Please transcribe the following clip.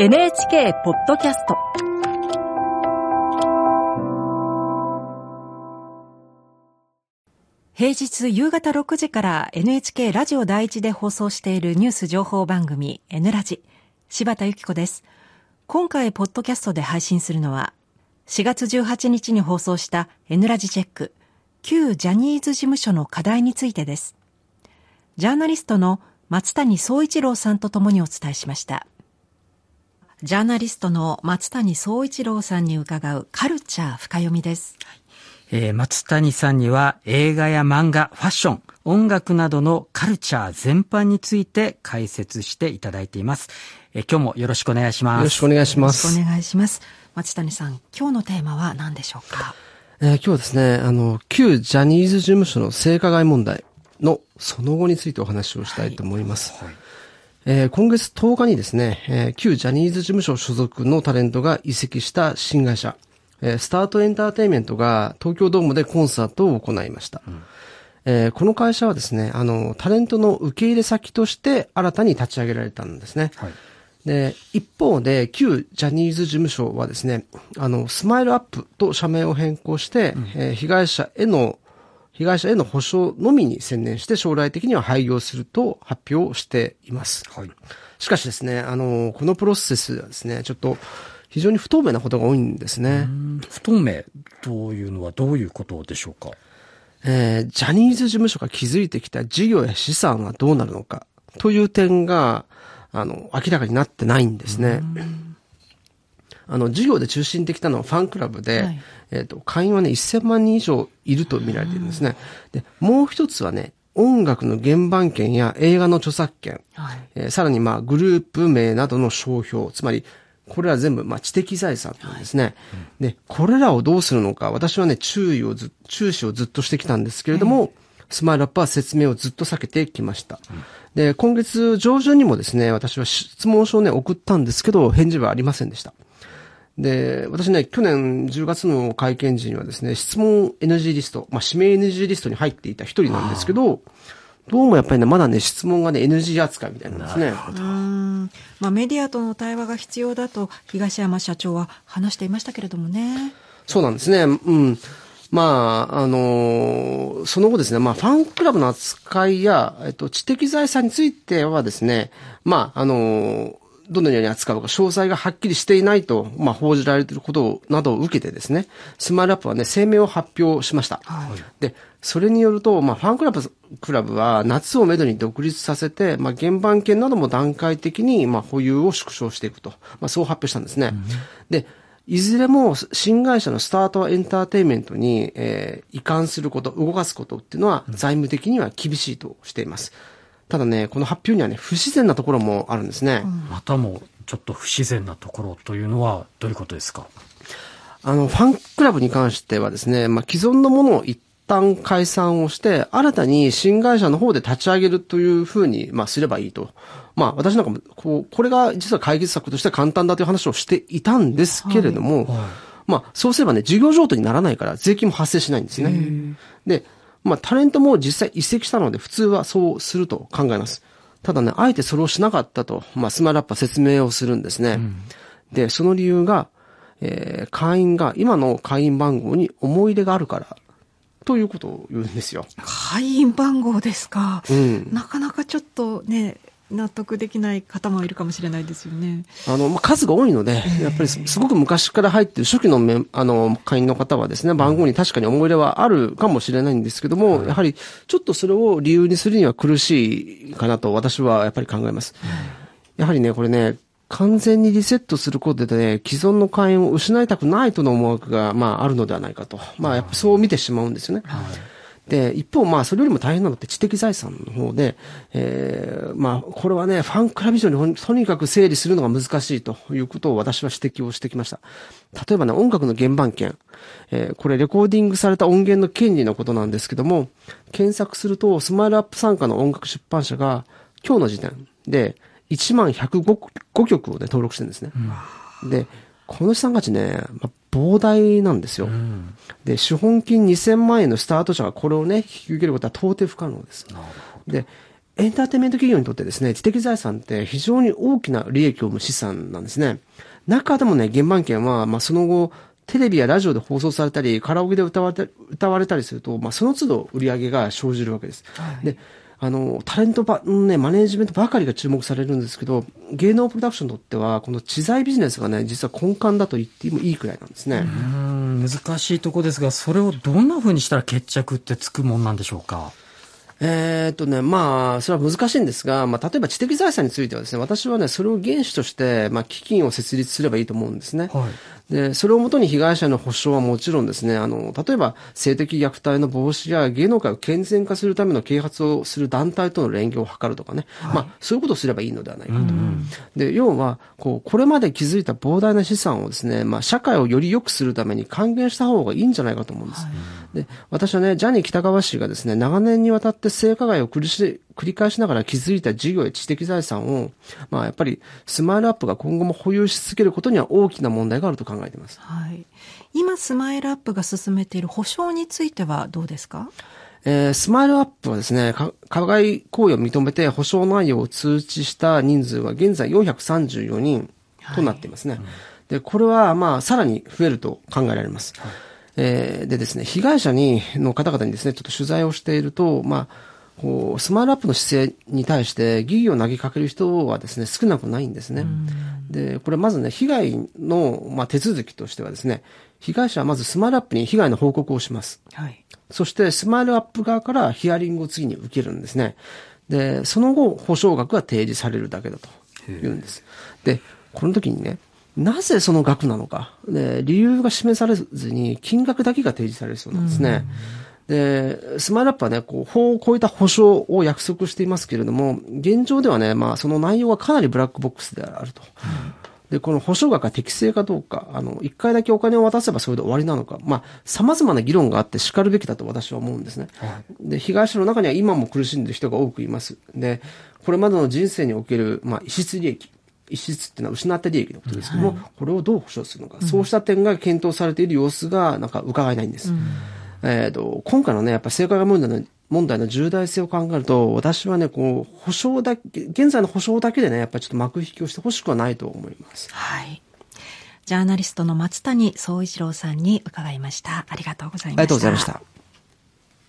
NHK ポッドキャスト。平日夕方6時から NHK ラジオ第一で放送しているニュース情報番組 N ラジ。柴田由紀子です。今回ポッドキャストで配信するのは4月18日に放送した N ラジチェック旧ジャニーズ事務所の課題についてです。ジャーナリストの松谷総一郎さんとともにお伝えしました。ジャーナリストの松谷総一郎さんに伺うカルチャー深読みです、はいえー、松谷さんには映画や漫画、ファッション、音楽などのカルチャー全般について解説していただいています。えー、今日もよろしくお願いします。よろしくお願いします。よろしくお願いします。松谷さん、今日のテーマは何でしょうか？えー、今日はですね、あの、旧ジャニーズ事務所の性加害問題のその後についてお話をしたいと思います。はいはいえー、今月10日にですね、えー、旧ジャニーズ事務所所属のタレントが移籍した新会社、えスタートエンターテイメントが東京ドームでコンサートを行いました。うん、えー、この会社はですね、あの、タレントの受け入れ先として新たに立ち上げられたんですね。はい、で、一方で、旧ジャニーズ事務所はですね、あの、スマイルアップと社名を変更して、うん、えー、被害者への、被害者への保障のみに専念して将来的には廃業すると発表しています。はい。しかしですね、あの、このプロセスはですね、ちょっと、非常に不透明なことが多いんですね。不透明というのはどういうことでしょうか？えー、ジャニーズ事務所が築いてきた事業や資産はどうなるのかという点が、あの、明らかになってないんですね。あの、事業で中心的なのはファンクラブで、はい、えっ、ー、と、会員はね、1000万人以上いると見られているんですね。で、もう一つはね、音楽の原版権や映画の著作権、はい、えー、さらにまあ、グループ名などの商標、つまり、これは全部、まあ、知的財産なんですね、はいうん。で、これらをどうするのか、私はね、注意をず、注視をずっとしてきたんですけれども、スマイルアップは説明をずっと避けてきました。うん、で、今月上旬にもですね、私は質問書をね、送ったんですけど、返事はありませんでした。で、私ね、去年10月の会見時にはですね、質問 NG リスト、まあ、指名 NG リストに入っていた一人なんですけど、どうもやっぱりね、まだね、質問がね、NG 扱いみたいなんですね。うんまあ、メディアとの対話が必要だと、東山社長は話していましたけれどもね。そうなんですね。うん。まあ、あのー、その後ですね、まあ、ファンクラブの扱いや、えっと、知的財産についてはですね、まあ、あのー、どのように扱うか詳細がはっきりしていないと、まあ、報じられていることなどを受けてですね、スマイルアップはね、声明を発表しました。はい、で、それによると、まあ、ファンクラブ、クラブは夏をめどに独立させて、まあ、原版権なども段階的に、まあ、保有を縮小していくと、まあ、そう発表したんですね。うん、で、いずれも新会社のスタートエンターテイメントに、えー、移管すること、動かすことっていうのは、財務的には厳しいとしています。ただね、この発表にはね、不自然なところもあるんですね。うん、またも、ちょっと不自然なところというのは、どういうことですか？あの、ファンクラブに関してはですね、まあ、既存のものを一旦解散をして、新たに新会社の方で立ち上げるというふうに、まあ、すればいいと。まあ、私なんかも、こう、これが実は解決策として簡単だという話をしていたんですけれども、はいはい、まあ、そうすればね、事業譲渡にならないから税金も発生しないんですね。で、まあ、タレントも実際移籍したので、普通はそうすると考えます。ただね、あえてそれをしなかったと、まあ、スマイルアップは説明をするんですね。うん、で、その理由が、えー、会員が今の会員番号に思い入れがあるからということを言うんですよ。会員番号ですか。うん、なかなかちょっとね、納得できない方もいるかもしれないですよね。あの、まあ、数が多いので、やっぱりすごく昔から入ってる初期のめあの、会員の方はですね、番号に確かに思い入れはあるかもしれないんですけども、やはりちょっとそれを理由にするには苦しいかなと私はやっぱり考えます。やはりね、これね、完全にリセットすることで、既存の会員を失いたくないとの思惑が、まあ、あるのではないかと。まあ、やっぱそう見てしまうんですよね。はい、で、一方、まあ、それよりも大変なのって知的財産の方で、えー、まあ、これはね、ファンクラブ以上にとにかく整理するのが難しいということを私は指摘をしてきました。例えばね、音楽の原版権。えー、これ、レコーディングされた音源の権利のことなんですけども、検索すると、スマイルアップ参加の音楽出版社が、今日の時点で、1万105曲をね、登録してるんですね。うん、で、この資産価値ね、まあ、膨大なんですよ、うん、で、資本金2000万円のスタート者がこれをね、引き受けることは到底不可能です。で、エンターテインメント企業にとってですね、知的財産って非常に大きな利益を生む資産なんですね。中でもね、原版権は、まあ、その後、テレビやラジオで放送されたり、カラオケで歌われた歌われたりすると、まあ、その都度売り上げが生じるわけです。はい、で、あの、タレントば、ね、マネージメントばかりが注目されるんですけど、芸能プロダクションにとっては、この知財ビジネスがね、実は根幹だと言ってもいいくらいなんですね。うん、難しいとこですが、それをどんな風にしたら決着ってつくもんなんでしょうか？えー、っとね、まあ、それは難しいんですが、まあ、例えば知的財産についてはですね、私はね、それを原資として、まあ、基金を設立すればいいと思うんですね。はい。で、それをもとに被害者の保障はもちろんですね、あの、例えば、性的虐待の防止や芸能界を健全化するための啓発をする団体との連携を図るとかね、はい、まあ、そういうことをすればいいのではないかと。うんうん、で、要は、こう、これまで築いた膨大な資産をですね、まあ、社会をより良くするために還元した方がいいんじゃないかと思うんです。はい、で、私はね、ジャニー北川氏がですね、長年にわたって性加害を繰りし、繰り返しながら築いた事業や知的財産を、まあやっぱりスマイルアップが今後も保有し続けることには大きな問題があると考えています。はい。今スマイルアップが進めている保証についてはどうですか？えー、スマイルアップはですね、加害行為を認めて保証内容を通知した人数は現在434人となっていますね。はい、で、これはまあさらに増えると考えられます。はい、えー、でですね、被害者に、の方々にですね、ちょっと取材をしていると、まあ、こう、スマイルアップの姿勢に対して疑義を投げかける人はですね、少なくないんですね。で、これまずね、被害の、まあ、手続きとしてはですね、被害者はまずスマイルアップに被害の報告をします。はい。そして、スマイルアップ側からヒアリングを次に受けるんですね。で、その後、保証額が提示されるだけだと言うんです。で、この時にね、なぜその額なのか、で理由が示されずに、金額だけが提示されるそうなんですね。で、スマイルアップはね、こう、法を超えた保証を約束していますけれども、現状ではね、まあ、その内容はかなりブラックボックスであると。で、この保証額が適正かどうか、あの、一回だけお金を渡せばそれで終わりなのか、まあ、様々な議論があって叱るべきだと私は思うんですね。はい、で、被害者の中には今も苦しんでる人が多くいます。で、これまでの人生における、まあ、異質利益。異質っていうのは失った利益のことですけども、はい、これをどう保証するのか、うん、そうした点が検討されている様子が、なんか伺えないんです。うんえっ、ー、と、今回のね、やっぱ性加害問題の問題の重大性を考えると、私はね、こう、保証だけ、現在の保証だけでね、やっぱりちょっと幕引きをしてほしくはないと思います。はい。ジャーナリストの松谷総一郎さんに伺いました。ありがとうございました。ありがとうございました。